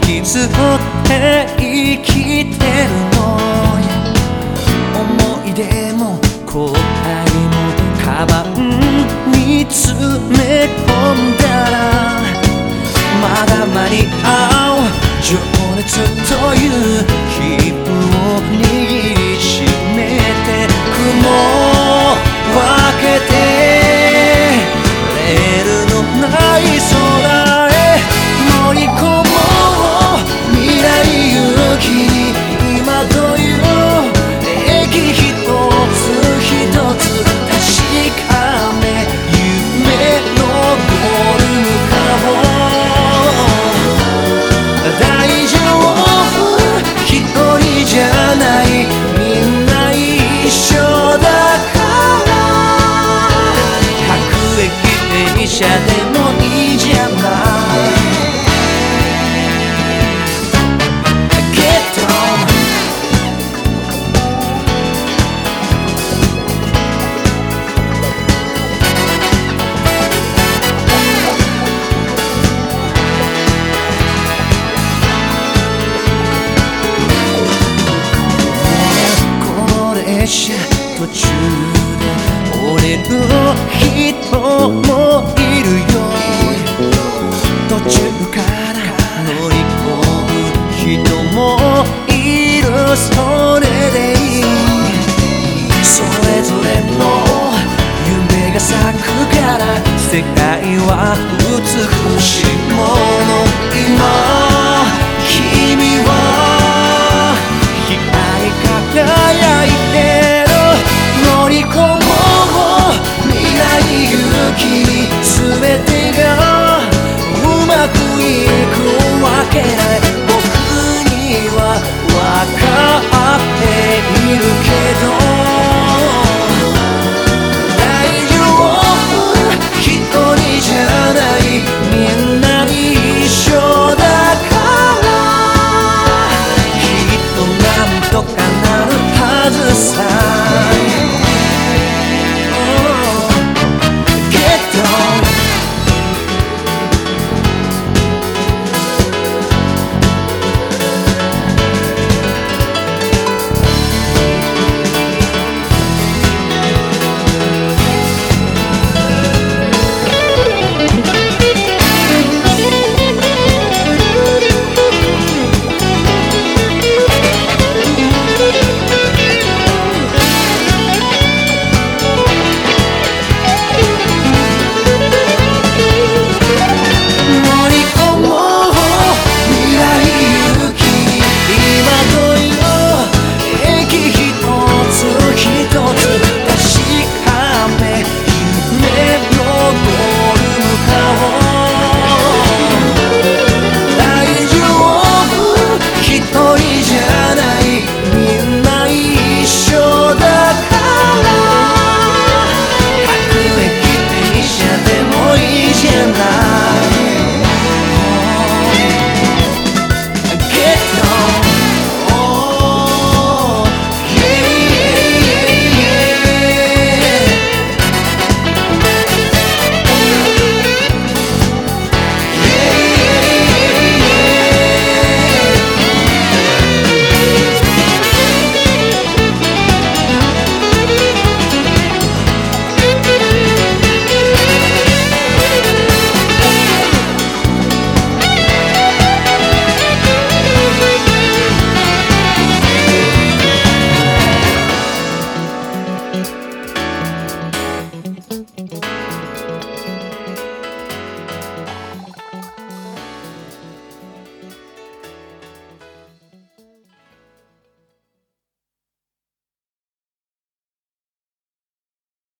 傷ずって生きてるのよ。思い出も後悔もカバンい分かっているけど